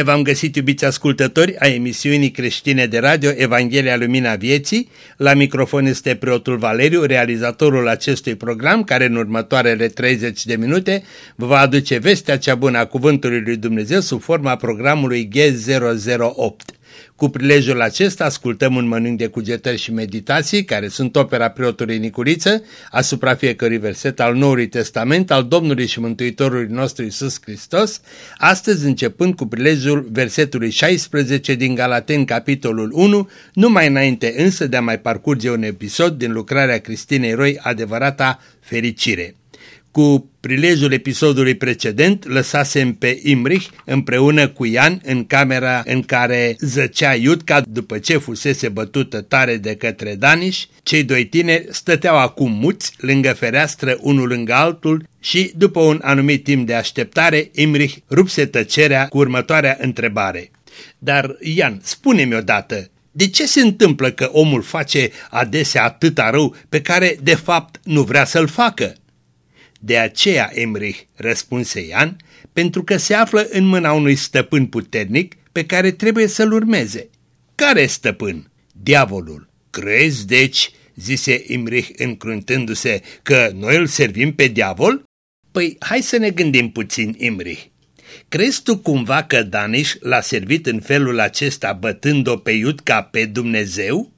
Bine v-am găsit, iubiți ascultători, a emisiunii creștine de radio Evanghelia Lumina Vieții. La microfon este preotul Valeriu, realizatorul acestui program, care în următoarele 30 de minute vă va aduce vestea cea bună a Cuvântului Lui Dumnezeu sub forma programului G008. Cu prilejul acesta ascultăm un mănânc de cugetări și meditații, care sunt opera preotului Nicuriță, asupra fiecărui verset al Noului Testament al Domnului și Mântuitorului nostru Isus Hristos, astăzi începând cu prilejul versetului 16 din Galaten, capitolul 1, numai înainte însă de a mai parcurge un episod din lucrarea Cristinei Roi, adevărata fericire. Cu prilejul episodului precedent, lăsasem pe Imrich împreună cu Ian în camera în care zăcea Iutca după ce fusese bătută tare de către Daniș. Cei doi tineri stăteau acum muți lângă fereastră unul lângă altul și după un anumit timp de așteptare, Imrich rupse tăcerea cu următoarea întrebare. Dar, Ian, spune-mi odată, de ce se întâmplă că omul face adesea atâta rău pe care de fapt nu vrea să-l facă? De aceea, Emrich, răspunse Ian, pentru că se află în mâna unui stăpân puternic pe care trebuie să-l urmeze. Care stăpân? Diavolul. Crezi, deci, zise Imrich încruntându-se, că noi îl servim pe diavol? Păi, hai să ne gândim puțin, Imrich. Crezi tu cumva că Daniș l-a servit în felul acesta bătând-o pe Iudca pe Dumnezeu?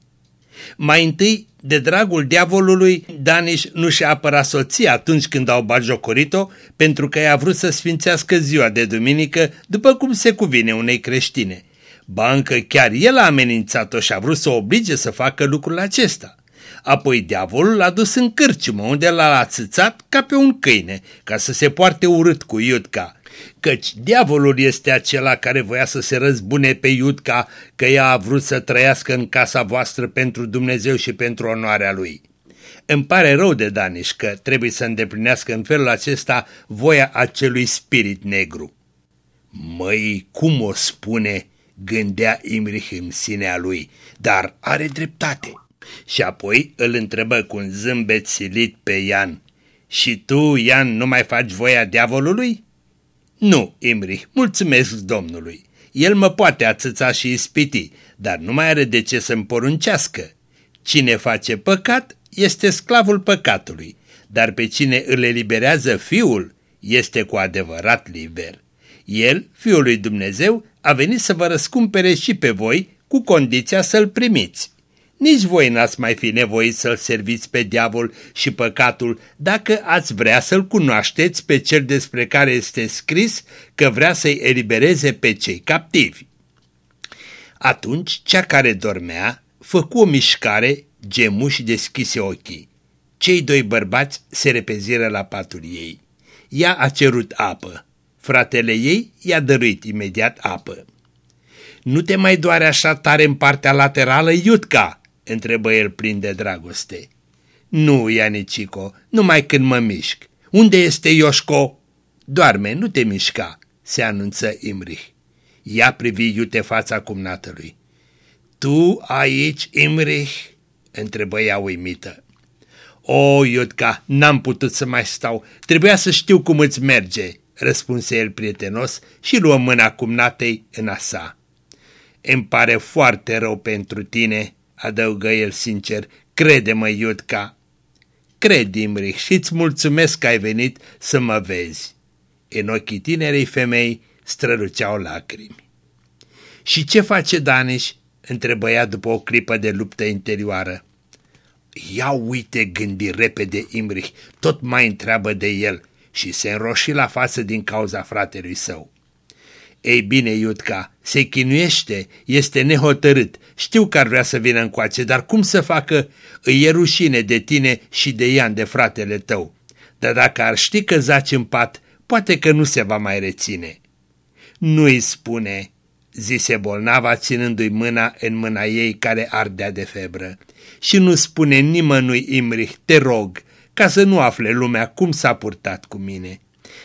Mai întâi, de dragul diavolului, Daniș nu și-a apărat soția atunci când au bagiocorit-o pentru că i-a vrut să sfințească ziua de duminică după cum se cuvine unei creștine. Ba încă chiar el a amenințat-o și a vrut să o oblige să facă lucrul acesta. Apoi diavolul l-a dus în cârciumă unde l-a ațățat ca pe un câine ca să se poarte urât cu Iudca căci diavolul este acela care voia să se răzbune pe Iudca că ea a vrut să trăiască în casa voastră pentru Dumnezeu și pentru onoarea lui. Îmi pare rău de Daniș că trebuie să îndeplinească în felul acesta voia acelui spirit negru. Măi, cum o spune, gândea Imrich în sinea lui, dar are dreptate. Și apoi îl întrebă cu un zâmbet silit pe Ian. Și tu, Ian, nu mai faci voia diavolului? Nu, Imri, mulțumesc Domnului. El mă poate atâța și ispiti, dar nu mai are de ce să-mi poruncească. Cine face păcat este sclavul păcatului, dar pe cine îl eliberează fiul este cu adevărat liber. El, fiul lui Dumnezeu, a venit să vă răscumpere și pe voi cu condiția să-l primiți. Nici voi n-ați mai fi nevoit să-l serviți pe diavol și păcatul dacă ați vrea să-l cunoașteți pe cel despre care este scris că vrea să-i elibereze pe cei captivi. Atunci cea care dormea făcu o mișcare, gemuș și deschise ochii. Cei doi bărbați se repeziră la patul ei. Ea a cerut apă. Fratele ei i-a dăruit imediat apă. Nu te mai doare așa tare în partea laterală, Iutca?" Întrebă el plin de dragoste. Nu, Ianicico, numai când mă mișc. Unde este Ioșco? Doarme, nu te mișca, se anunță Imrich. Ea privi iute fața cumnatului. Tu aici, Imrich? întrebă ea uimită. O, Iutca, n-am putut să mai stau, trebuia să știu cum îți merge, răspunse el prietenos și luă mâna cumnatei în a sa. Îmi pare foarte rău pentru tine, adăugă el sincer, crede-mă, Iudca. Cred, Imrich, și-ți mulțumesc că ai venit să mă vezi. În ochii tinerei femei străluceau lacrimi. Și ce face Daniș? întrebă ea după o clipă de luptă interioară. Ia uite, gândi repede Imrich, tot mai întreabă de el și se înroși la față din cauza fratelui său. Ei bine, Iudca, se chinuiește, este nehotărât, știu că ar vrea să vină încoace, dar cum să facă? Îi e rușine de tine și de Ian, de fratele tău. Dar dacă ar ști că zaci în pat, poate că nu se va mai reține. Nu-i spune, zise bolnava ținându-i mâna în mâna ei care ardea de febră. Și nu spune nimănui Imrich, te rog, ca să nu afle lumea cum s-a purtat cu mine.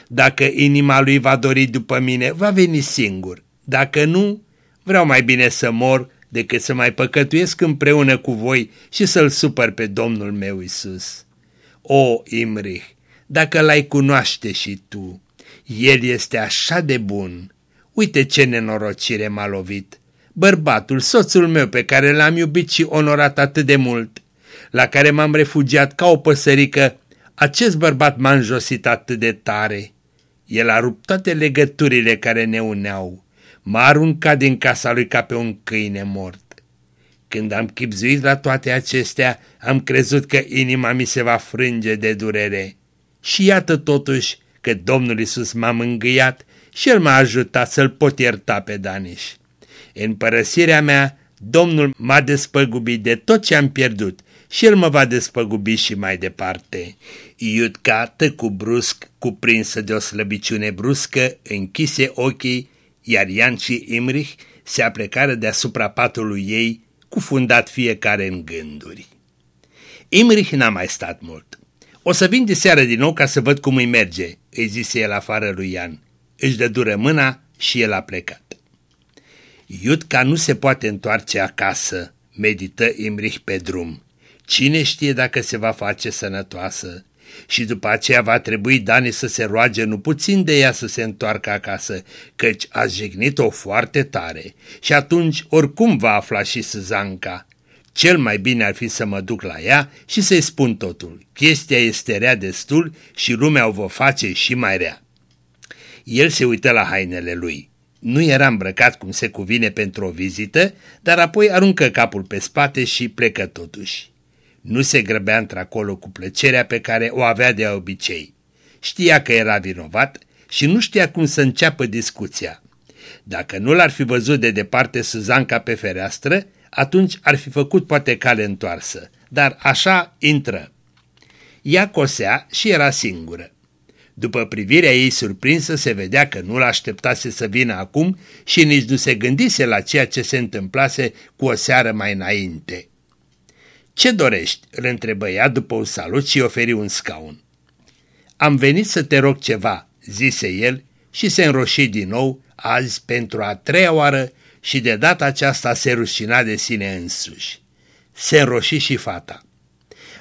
Dacă inima lui va dori după mine, va veni singur. Dacă nu, vreau mai bine să mor decât să mai păcătuiesc împreună cu voi și să-l supăr pe Domnul meu Isus. O, Imrich, dacă l-ai cunoaște și tu, el este așa de bun. uite ce nenorocire m-a lovit. Bărbatul, soțul meu pe care l-am iubit și onorat atât de mult, la care m-am refugiat ca o păsărică, acest bărbat m-a înjosit atât de tare. El a rupt toate legăturile care ne uneau. M-a aruncat din casa lui ca pe un câine mort. Când am chipzuit la toate acestea, am crezut că inima mi se va frânge de durere. Și iată totuși că Domnul Isus m-a mângâiat și El m-a ajutat să-L pot ierta pe Daniș. În părăsirea mea, Domnul m-a despăgubit de tot ce am pierdut și El mă va despăgubi și mai departe. Iudca tăcu brusc, cuprinsă de o slăbiciune bruscă, închise ochii, iar Ian și Imrich se aplecară deasupra patului ei, cufundat fiecare în gânduri. Imrich n-a mai stat mult. O să vin de seară din nou ca să văd cum îi merge, îi zise el afară lui Ian. Își dă dură mâna și el a plecat. Iudca nu se poate întoarce acasă, medită Imrich pe drum. Cine știe dacă se va face sănătoasă? Și după aceea va trebui Dani să se roage nu puțin de ea să se întoarcă acasă, căci a jignit-o foarte tare și atunci oricum va afla și Suzanca. Cel mai bine ar fi să mă duc la ea și să-i spun totul. Chestia este rea destul și lumea o va face și mai rea. El se uită la hainele lui. Nu era îmbrăcat cum se cuvine pentru o vizită, dar apoi aruncă capul pe spate și plecă totuși. Nu se grăbea într-acolo cu plăcerea pe care o avea de obicei. Știa că era vinovat și nu știa cum să înceapă discuția. Dacă nu l-ar fi văzut de departe Suzanca pe fereastră, atunci ar fi făcut poate cale întoarsă, dar așa intră. Ea cosea și era singură. După privirea ei surprinsă se vedea că nu l-așteptase să vină acum și nici nu se gândise la ceea ce se întâmplase cu o seară mai înainte. Ce dorești?" îl întrebă ea după un salut și oferi un scaun. Am venit să te rog ceva," zise el și se înroși din nou, azi pentru a treia oară și de data aceasta se rușina de sine însuși. Se înroși și fata.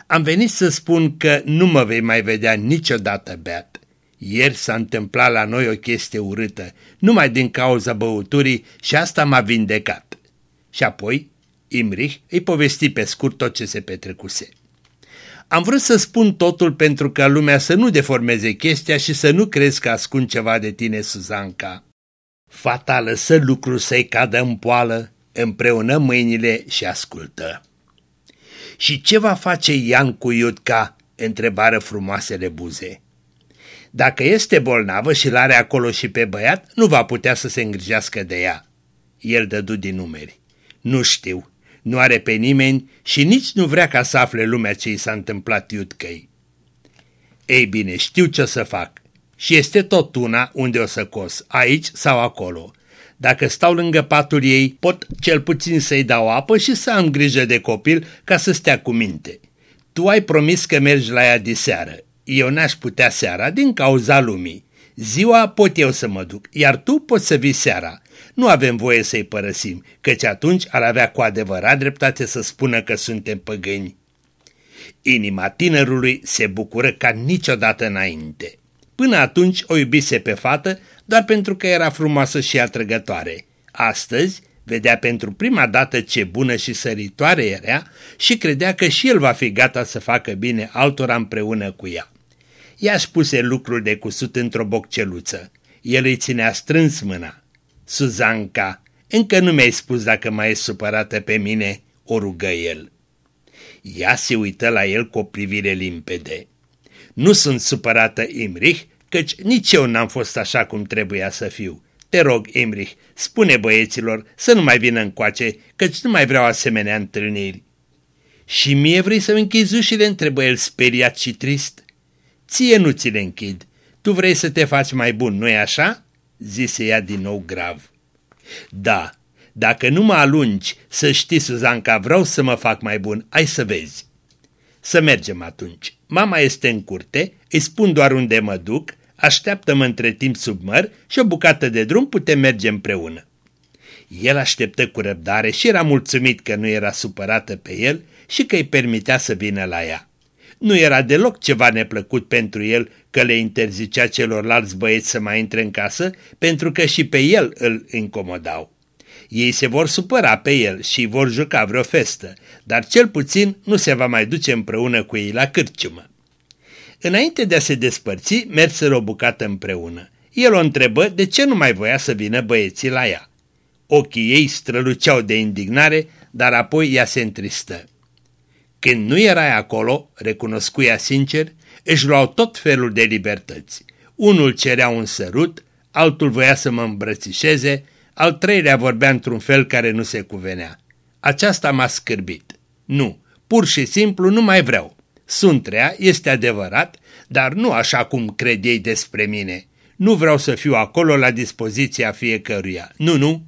Am venit să spun că nu mă vei mai vedea niciodată beat. Ieri s-a întâmplat la noi o chestie urâtă, numai din cauza băuturii și asta m-a vindecat. Și apoi Imrich îi povesti pe scurt tot ce se petrecuse. Am vrut să spun totul pentru ca lumea să nu deformeze chestia și să nu crezi că ascund ceva de tine, Suzanca. Fata lăsă lucrul să-i cadă în poală, împreună mâinile și ascultă. Și ce va face Ian cu Iudca?" întrebară frumoasele buze. Dacă este bolnavă și l-are acolo și pe băiat, nu va putea să se îngrijească de ea. El dădu din numeri. Nu știu, nu are pe nimeni și nici nu vrea ca să afle lumea ce i s-a întâmplat Iudcăi. Ei bine, știu ce să fac și este tot una unde o să cos, aici sau acolo. Dacă stau lângă patul ei, pot cel puțin să-i dau apă și să am grijă de copil ca să stea cu minte. Tu ai promis că mergi la ea de seară. Eu n-aș putea seara din cauza lumii. Ziua pot eu să mă duc, iar tu poți să vii seara nu avem voie să-i părăsim, căci atunci ar avea cu adevărat dreptate să spună că suntem păgâni. Inima tinerului se bucură ca niciodată înainte. Până atunci o iubise pe fată doar pentru că era frumoasă și atrăgătoare. Astăzi vedea pentru prima dată ce bună și săritoare era și credea că și el va fi gata să facă bine altora împreună cu ea. Ea își puse lucrul de cusut într-o bocceluță. El îi ținea strâns mâna. Suzanca, încă nu mi-ai spus dacă mai e supărată pe mine, o rugă el. Ea se uită la el cu o privire limpede. Nu sunt supărată, Imrich, căci nici eu n-am fost așa cum trebuia să fiu. Te rog, Imrich, spune băieților să nu mai vină încoace, căci nu mai vreau asemenea întâlniri. Și mie vrei să-mi închizi ușile, întrebă el speriat și trist. Ție nu ți le închid. Tu vrei să te faci mai bun, nu-i așa? Zise ea din nou grav. Da, dacă nu mă alungi, să știi, Suzanca, vreau să mă fac mai bun, ai să vezi. Să mergem atunci. Mama este în curte, îi spun doar unde mă duc, așteaptă-mă între timp sub măr și o bucată de drum putem merge împreună. El așteptă cu răbdare și era mulțumit că nu era supărată pe el și că îi permitea să vină la ea. Nu era deloc ceva neplăcut pentru el că le interzicea celorlalți băieți să mai intre în casă, pentru că și pe el îl incomodau. Ei se vor supăra pe el și vor juca vreo festă, dar cel puțin nu se va mai duce împreună cu ei la cârciumă. Înainte de a se despărți, merseră o bucată împreună. El o întrebă de ce nu mai voia să vină băieții la ea. Ochii ei străluceau de indignare, dar apoi ea se întristă. Când nu erai acolo, recunoscu ea sincer, își luau tot felul de libertăți. Unul cerea un sărut, altul voia să mă îmbrățișeze, al treilea vorbea într-un fel care nu se cuvenea. Aceasta m-a scârbit. Nu, pur și simplu nu mai vreau. Sunt rea, este adevărat, dar nu așa cum cred ei despre mine. Nu vreau să fiu acolo la dispoziția fiecăruia. Nu, nu.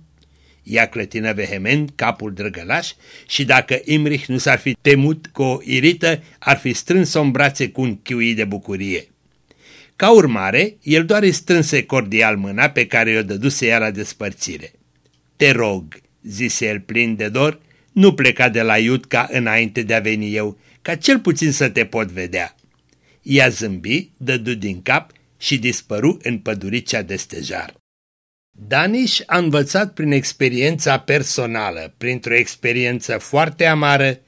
Ea clătină vehement capul drăgălaș și dacă Imrich nu s-ar fi temut cu o irită, ar fi strâns-o în brațe cu un chiui de bucurie. Ca urmare, el doar îi strânse cordial mâna pe care i-o dăduse ea la despărțire. Te rog, zise el plin de dor, nu pleca de la Iutca înainte de a veni eu, ca cel puțin să te pot vedea. Ea zâmbi, dădu din cap și dispăru în păduricea de stejar. Daniș a învățat prin experiența personală, printr-o experiență foarte amară,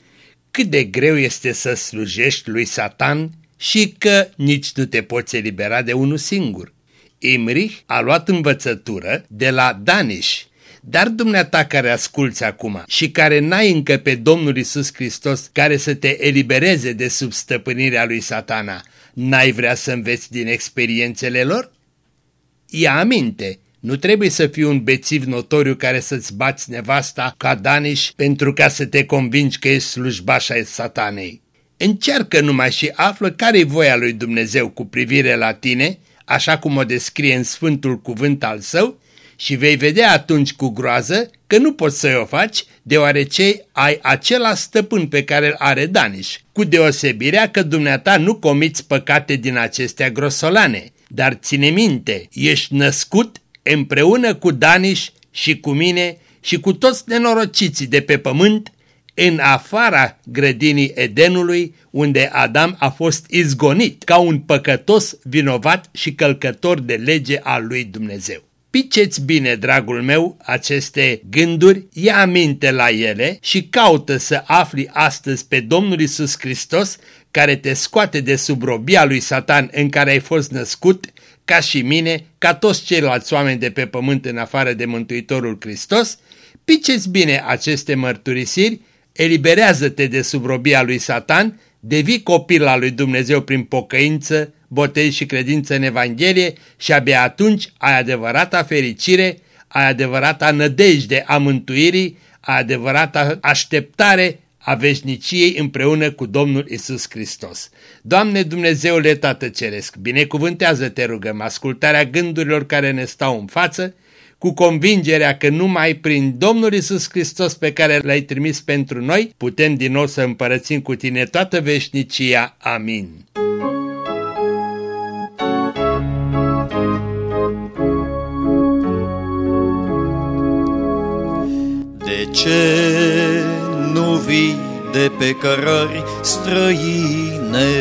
cât de greu este să slujești lui Satan și că nici nu te poți elibera de unul singur. Imrich a luat învățătură de la Daniș, dar dumneata care asculți acum și care n-ai încă pe Domnul Isus Hristos care să te elibereze de sub stăpânirea lui satana, n-ai vrea să înveți din experiențele lor? Ia aminte, nu trebuie să fii un bețiv notoriu care să-ți bați nevasta ca Daniș pentru ca să te convingi că ești slujbașa satanei. Încearcă numai și află care-i voia lui Dumnezeu cu privire la tine, așa cum o descrie în Sfântul Cuvânt al Său, și vei vedea atunci cu groază că nu poți să o faci, deoarece ai acela stăpân pe care îl are Daniș, cu deosebirea că dumneata nu comiți păcate din acestea grosolane, dar ține minte, ești născut împreună cu Daniș și cu mine și cu toți nenorociții de pe pământ, în afara grădinii Edenului, unde Adam a fost izgonit ca un păcătos vinovat și călcător de lege al lui Dumnezeu. Piceți bine, dragul meu, aceste gânduri, ia aminte la ele și caută să afli astăzi pe Domnul Isus Hristos, care te scoate de sub robia lui Satan în care ai fost născut, ca și mine, ca toți ceilalți oameni de pe pământ în afară de Mântuitorul Hristos, piceți bine aceste mărturisiri, eliberează-te de sub robia lui Satan, devii copil al lui Dumnezeu prin pocăință, botez și credință în Evanghelie și abia atunci ai adevărata fericire, ai adevărata nădejde a mântuirii, ai adevărata așteptare a veșniciei împreună cu Domnul Isus Hristos. Doamne Dumnezeule Tată Ceresc, binecuvântează-te rugăm ascultarea gândurilor care ne stau în față, cu convingerea că numai prin Domnul Isus Hristos pe care l-ai trimis pentru noi, putem din nou să împărățim cu tine toată veșnicia. Amin. De ce nu vii de pe cărări străine.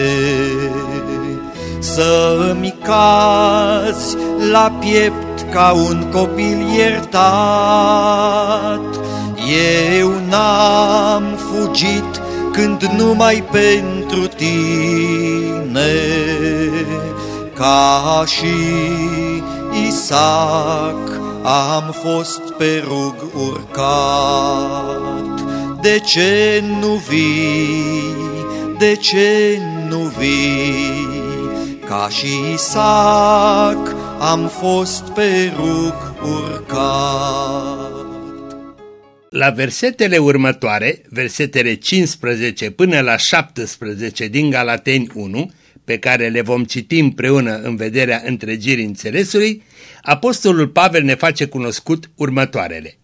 Să îmi cazi la piept ca un copil iertat. Eu n-am fugit când numai pentru tine. Ca și Isaac am fost pe rug urcat. De ce nu vii, de ce nu vii, ca și Isaac am fost pe rug urcat. La versetele următoare, versetele 15 până la 17 din Galateni 1, pe care le vom citi împreună în vederea întregirii înțelesului, Apostolul Pavel ne face cunoscut următoarele.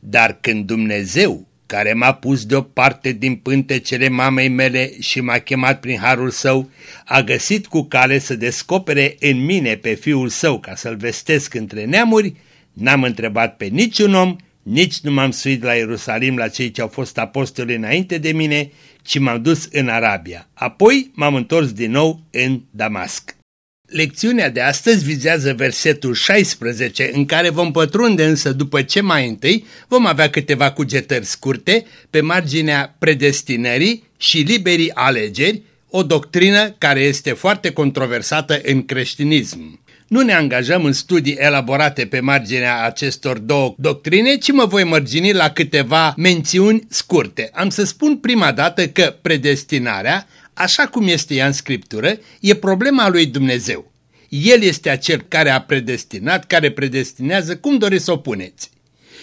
Dar când Dumnezeu, care m-a pus deoparte din pântecele mamei mele și m-a chemat prin harul său, a găsit cu cale să descopere în mine pe fiul său ca să-l vestesc între neamuri, n-am întrebat pe niciun om, nici nu m-am suit la Ierusalim la cei ce au fost apostoli înainte de mine, ci m-am dus în Arabia. Apoi m-am întors din nou în Damasc. Lecțiunea de astăzi vizează versetul 16, în care vom pătrunde însă după ce mai întâi vom avea câteva cugetări scurte pe marginea predestinării și liberii alegeri, o doctrină care este foarte controversată în creștinism. Nu ne angajăm în studii elaborate pe marginea acestor două doctrine, ci mă voi mărgini la câteva mențiuni scurte. Am să spun prima dată că predestinarea, așa cum este ea în Scriptură, e problema lui Dumnezeu. El este acel care a predestinat, care predestinează, cum doriți să o puneți.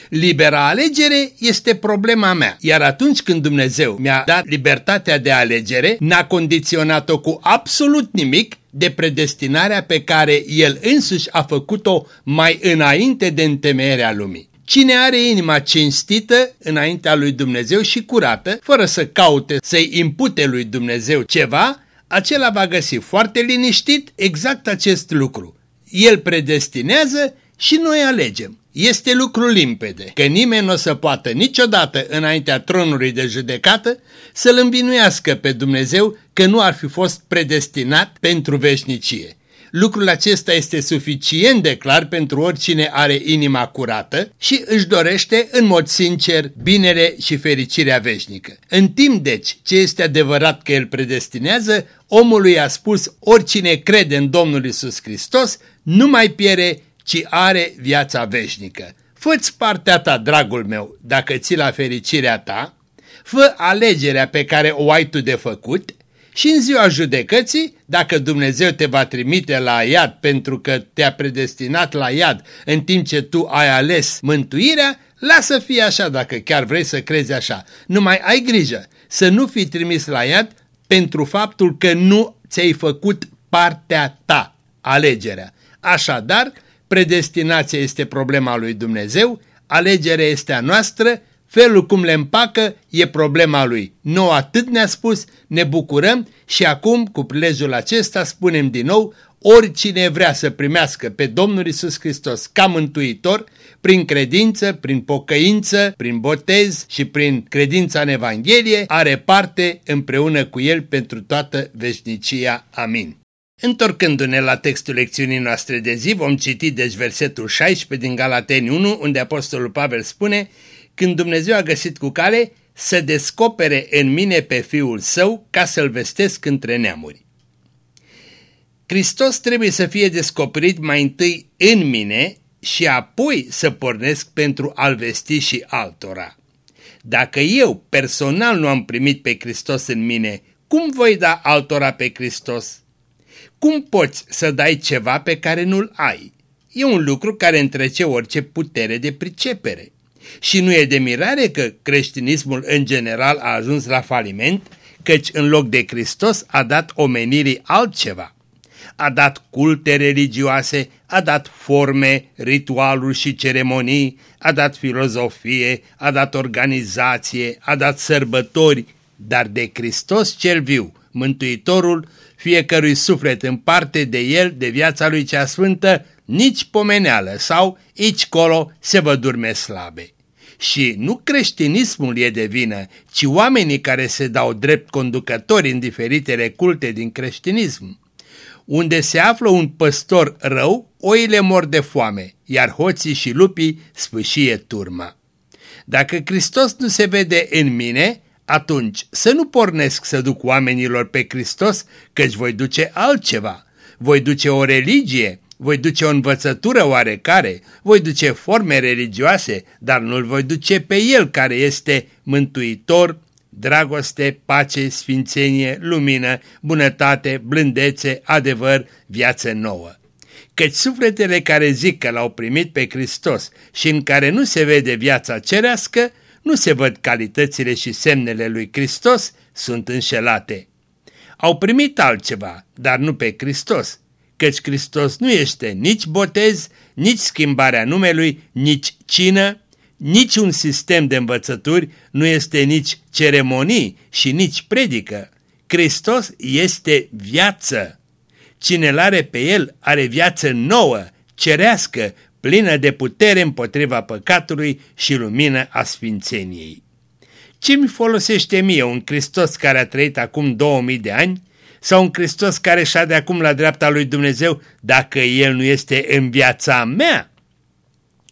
Libera alegere este problema mea, iar atunci când Dumnezeu mi-a dat libertatea de alegere, n-a condiționat-o cu absolut nimic de predestinarea pe care El însuși a făcut-o mai înainte de întemeierea lumii. Cine are inima cinstită înaintea lui Dumnezeu și curată, fără să caute să-i impute lui Dumnezeu ceva, acela va găsi foarte liniștit exact acest lucru. El predestinează și noi alegem. Este lucru limpede că nimeni nu o să poată niciodată înaintea tronului de judecată să-L învinuiască pe Dumnezeu că nu ar fi fost predestinat pentru veșnicie. Lucrul acesta este suficient de clar pentru oricine are inima curată și își dorește în mod sincer binele și fericirea veșnică. În timp deci ce este adevărat că el predestinează, omului a spus oricine crede în Domnul Isus Hristos nu mai piere, ci are viața veșnică. Fă-ți partea ta, dragul meu, dacă ți la fericirea ta, fă alegerea pe care o ai tu de făcut și în ziua judecății, dacă Dumnezeu te va trimite la iad pentru că te-a predestinat la iad în timp ce tu ai ales mântuirea, lasă fie așa dacă chiar vrei să crezi așa. Numai ai grijă să nu fii trimis la iad pentru faptul că nu ți-ai făcut partea ta, alegerea. Așadar, predestinația este problema lui Dumnezeu, alegerea este a noastră, felul cum le împacă e problema lui. Nu atât ne-a spus, ne bucurăm și acum, cu prilejul acesta, spunem din nou, oricine vrea să primească pe Domnul Isus Hristos ca mântuitor, prin credință, prin pocăință, prin botez și prin credința în Evanghelie, are parte împreună cu El pentru toată veșnicia. Amin. Întorcându-ne la textul lecțiunii noastre de zi, vom citi deci versetul 16 din Galateni 1, unde Apostolul Pavel spune Când Dumnezeu a găsit cu cale să descopere în mine pe Fiul Său ca să-L vestesc între neamuri. Hristos trebuie să fie descoperit mai întâi în mine și apoi să pornesc pentru a-L vesti și altora. Dacă eu personal nu am primit pe Hristos în mine, cum voi da altora pe Hristos? Cum poți să dai ceva pe care nu-l ai? E un lucru care întrece orice putere de pricepere. Și nu e de mirare că creștinismul în general a ajuns la faliment, căci în loc de Hristos a dat omenirii altceva. A dat culte religioase, a dat forme, ritualuri și ceremonii, a dat filozofie, a dat organizație, a dat sărbători, dar de Hristos cel viu, Mântuitorul, fiecărui suflet în parte de el, de viața lui cea sfântă, nici pomeneală sau aici colo se vă durme slabe. Și nu creștinismul e de vină, ci oamenii care se dau drept conducători în diferitele culte din creștinism. Unde se află un păstor rău, oile mor de foame, iar hoții și lupii spâșie turma. Dacă Hristos nu se vede în mine, atunci să nu pornesc să duc oamenilor pe Hristos, căci voi duce altceva. Voi duce o religie, voi duce o învățătură oarecare, voi duce forme religioase, dar nu-L voi duce pe El care este mântuitor, dragoste, pace, sfințenie, lumină, bunătate, blândețe, adevăr, viață nouă. Căci sufletele care zic că l-au primit pe Hristos și în care nu se vede viața cerească, nu se văd calitățile și semnele lui Hristos, sunt înșelate. Au primit altceva, dar nu pe Hristos, căci Hristos nu este nici botez, nici schimbarea numelui, nici cină, nici un sistem de învățături, nu este nici ceremonii și nici predică. Hristos este viață. Cine l-are pe el are viață nouă, cerească, plină de putere împotriva păcatului și lumină a sfințeniei. Ce mi folosește mie un Hristos care a trăit acum 2000 de ani sau un Hristos care de acum la dreapta lui Dumnezeu dacă El nu este în viața mea?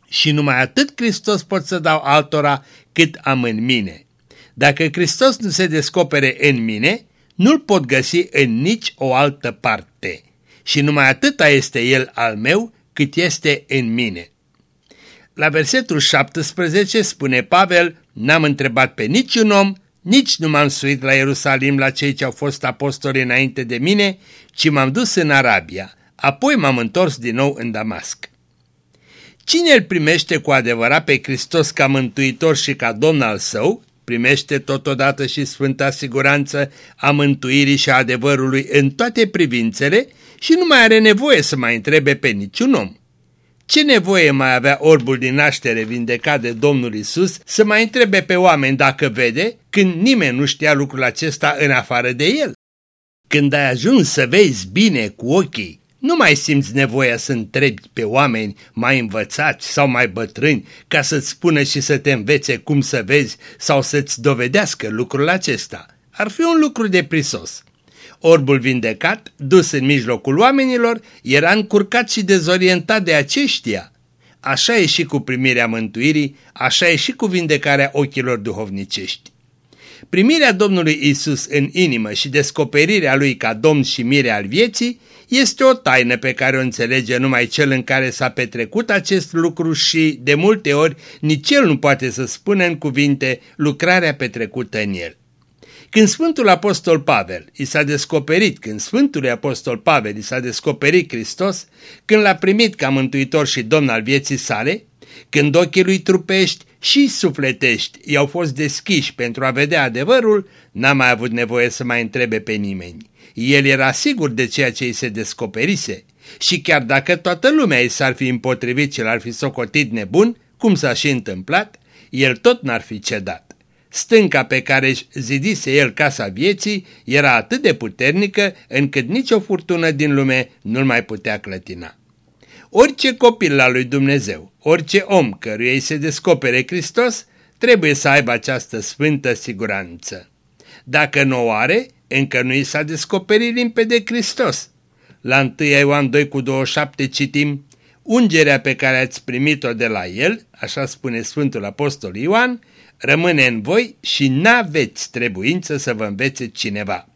Și numai atât Hristos pot să dau altora cât am în mine. Dacă Hristos nu se descopere în mine, nu-L pot găsi în nici o altă parte. Și numai atâta este El al meu cât este în mine. La versetul 17 spune Pavel, n-am întrebat pe niciun om, nici nu m-am suit la Ierusalim la cei ce au fost apostoli înainte de mine, ci m-am dus în Arabia, apoi m-am întors din nou în Damasc. Cine îl primește cu adevărat pe Hristos ca mântuitor și ca domn al său, primește totodată și sfânta siguranță a mântuirii și a adevărului în toate privințele și nu mai are nevoie să mai întrebe pe niciun om. Ce nevoie mai avea orbul din naștere vindecat de Domnul Isus să mai întrebe pe oameni dacă vede, când nimeni nu știa lucrul acesta în afară de el? Când ai ajuns să vezi bine cu ochii, nu mai simți nevoia să întrebi pe oameni mai învățați sau mai bătrâni ca să-ți spună și să te învețe cum să vezi sau să-ți dovedească lucrul acesta. Ar fi un lucru de prisos. Orbul vindecat, dus în mijlocul oamenilor, era încurcat și dezorientat de aceștia. Așa e și cu primirea mântuirii, așa e și cu vindecarea ochilor duhovnicești. Primirea Domnului Isus în inimă și descoperirea Lui ca Domn și mire al vieții este o taină pe care o înțelege numai cel în care s-a petrecut acest lucru și, de multe ori, nici el nu poate să spună în cuvinte lucrarea petrecută în el. Când Sfântul Apostol Pavel i s-a descoperit, când Sfântului Apostol Pavel i s-a descoperit Hristos, când l-a primit ca mântuitor și domn al vieții sale, când ochii lui trupești și sufletești i-au fost deschiși pentru a vedea adevărul, n-a mai avut nevoie să mai întrebe pe nimeni. El era sigur de ceea ce îi se descoperise și chiar dacă toată lumea i s-ar fi împotrivit și l-ar fi socotit nebun, cum s-a și întâmplat, el tot n-ar fi cedat. Stânca pe care își zidise el casa vieții era atât de puternică încât nicio furtună din lume nu-l mai putea clătina. Orice copil al lui Dumnezeu, orice om căruia îi se descopere Hristos, trebuie să aibă această sfântă siguranță. Dacă nu o are, încă nu i s-a descoperit limpede Hristos. La 1 Ioan 2 cu 27 citim, Ungerea pe care ați primit-o de la el, așa spune Sfântul Apostol Ioan, rămâne în voi și n-aveți trebuință să vă învețe cineva.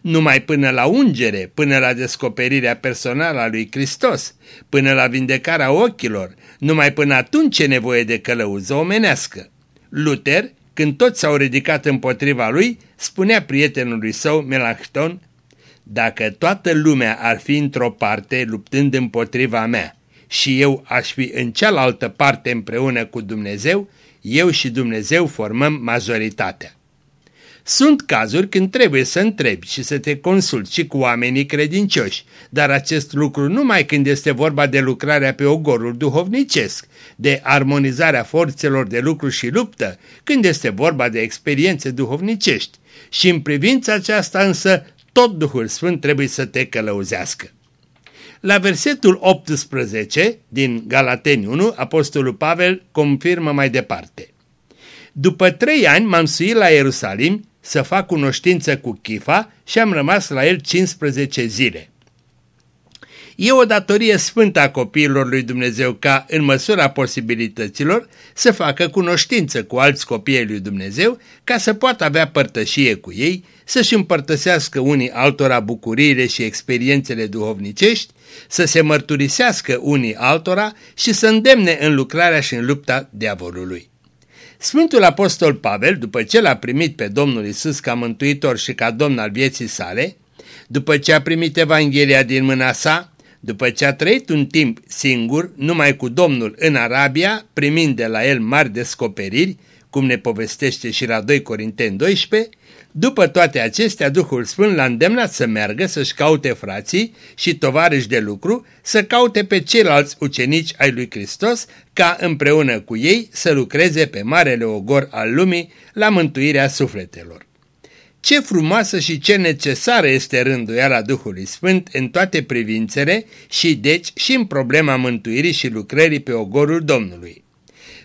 Numai până la ungere, până la descoperirea personală a lui Hristos, până la vindecarea ochilor, numai până atunci e nevoie de călăuză omenească. Luther, când toți s-au ridicat împotriva lui, spunea prietenului său, Melanchthon, Dacă toată lumea ar fi într-o parte luptând împotriva mea și eu aș fi în cealaltă parte împreună cu Dumnezeu, eu și Dumnezeu formăm majoritatea. Sunt cazuri când trebuie să întrebi și să te consulti și cu oamenii credincioși, dar acest lucru numai când este vorba de lucrarea pe ogorul duhovnicesc, de armonizarea forțelor de lucru și luptă, când este vorba de experiențe duhovnicești. Și în privința aceasta însă, tot Duhul Sfânt trebuie să te călăuzească. La versetul 18 din Galateni 1, Apostolul Pavel confirmă mai departe. După trei ani m-am suit la Ierusalim să fac cunoștință cu Chifa și am rămas la el 15 zile. E o datorie sfântă a copiilor lui Dumnezeu ca, în măsura posibilităților, să facă cunoștință cu alți copii lui Dumnezeu ca să poată avea părtășie cu ei, să-și împărtăsească unii altora bucuriile și experiențele duhovnicești, să se mărturisească unii altora și să îndemne în lucrarea și în lupta diavolului. Sfântul Apostol Pavel, după ce l-a primit pe Domnul Isus ca mântuitor și ca domn al vieții sale, după ce a primit Evanghelia din mâna sa, după ce a trăit un timp singur, numai cu Domnul în Arabia, primind de la el mari descoperiri, cum ne povestește și la 2 Corinteni 12, după toate acestea, Duhul Sfânt l-a îndemnat să meargă să-și caute frații și tovarăși de lucru, să caute pe ceilalți ucenici ai lui Hristos, ca împreună cu ei să lucreze pe marele ogor al lumii la mântuirea sufletelor. ce frumoasă și ce necesară este rânduiala Duhului Sfânt în toate privințele și deci și în problema mântuirii și lucrării pe ogorul Domnului.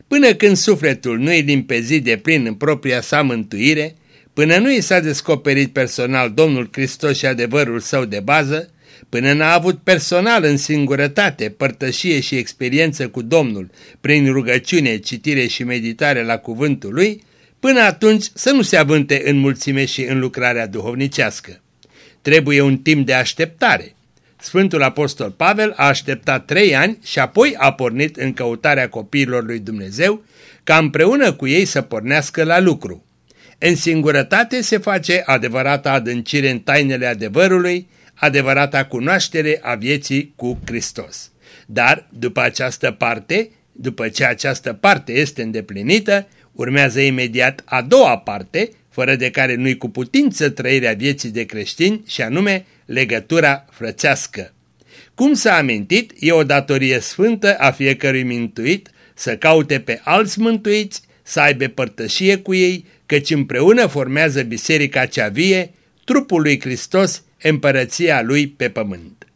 Până când sufletul nu e limpezit de plin în propria sa mântuire, până nu i s-a descoperit personal Domnul Hristos și adevărul său de bază, până n-a avut personal în singurătate, părtășie și experiență cu Domnul, prin rugăciune, citire și meditare la cuvântul lui, până atunci să nu se avânte în mulțime și în lucrarea duhovnicească. Trebuie un timp de așteptare. Sfântul Apostol Pavel a așteptat trei ani și apoi a pornit în căutarea copiilor lui Dumnezeu, ca împreună cu ei să pornească la lucru. În singurătate se face adevărata adâncire în tainele adevărului, adevărata cunoaștere a vieții cu Hristos. Dar, după această parte, după ce această parte este îndeplinită, urmează imediat a doua parte, fără de care nu-i cu putință trăirea vieții de creștini, și anume legătura frățească. Cum s-a amintit, e o datorie sfântă a fiecărui mântuit să caute pe alți mântuiți, să aibă părtășie cu ei, căci împreună formează biserica cea vie, trupul lui Hristos, împărăția lui pe pământ.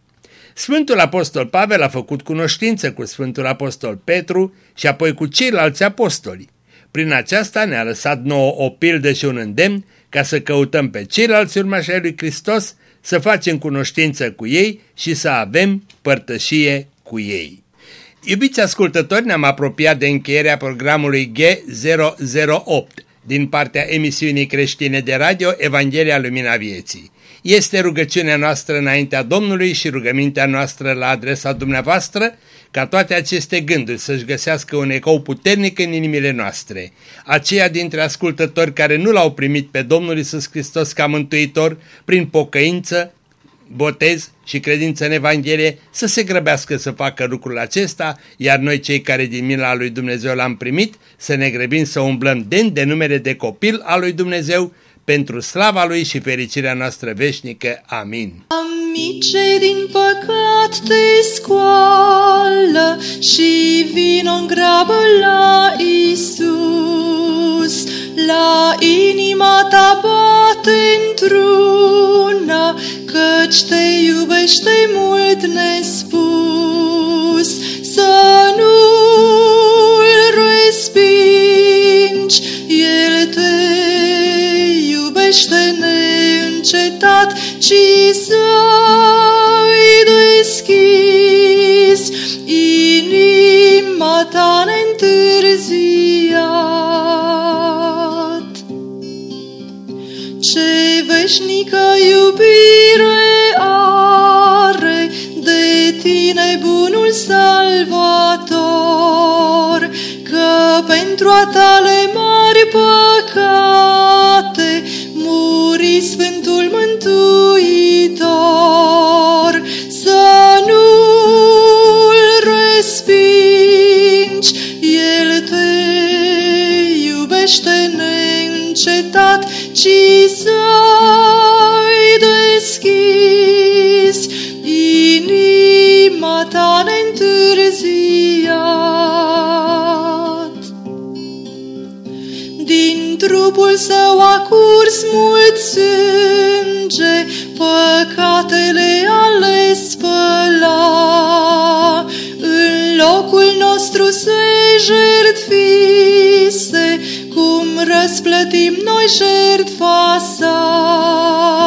Sfântul Apostol Pavel a făcut cunoștință cu Sfântul Apostol Petru și apoi cu ceilalți apostoli. Prin aceasta ne-a lăsat nouă o pildă și un îndemn ca să căutăm pe ceilalți urmași ai lui Hristos, să facem cunoștință cu ei și să avem părtășie cu ei. Iubiți ascultători, ne-am apropiat de încheierea programului G008 din partea emisiunii creștine de radio Evanghelia Lumina Vieții. Este rugăciunea noastră înaintea Domnului și rugămintea noastră la adresa dumneavoastră ca toate aceste gânduri să-și găsească un ecou puternic în inimile noastre. Aceia dintre ascultători care nu l-au primit pe Domnul Isus Hristos ca mântuitor prin pocăință, botez și credință în Evanghelie să se grăbească să facă lucrul acesta, iar noi cei care din mila lui Dumnezeu l-am primit să ne grăbim să umblăm den de numere de copil al lui Dumnezeu pentru slava Lui și fericirea noastră veșnică. Amin. Amice din păcat te scoală și vino în grabă la Isus. La inima ta bate într-una, căci te iubește mult nespus. Pentru a tale mari păcate muri Sfântul Mântuitor. Să nu-l respingi, El te iubește neîncetat, ci să-i deschizi său a curs mult sânge, păcatele ale spăla. În locul nostru se jertfise, cum răsplătim noi jertfa sa.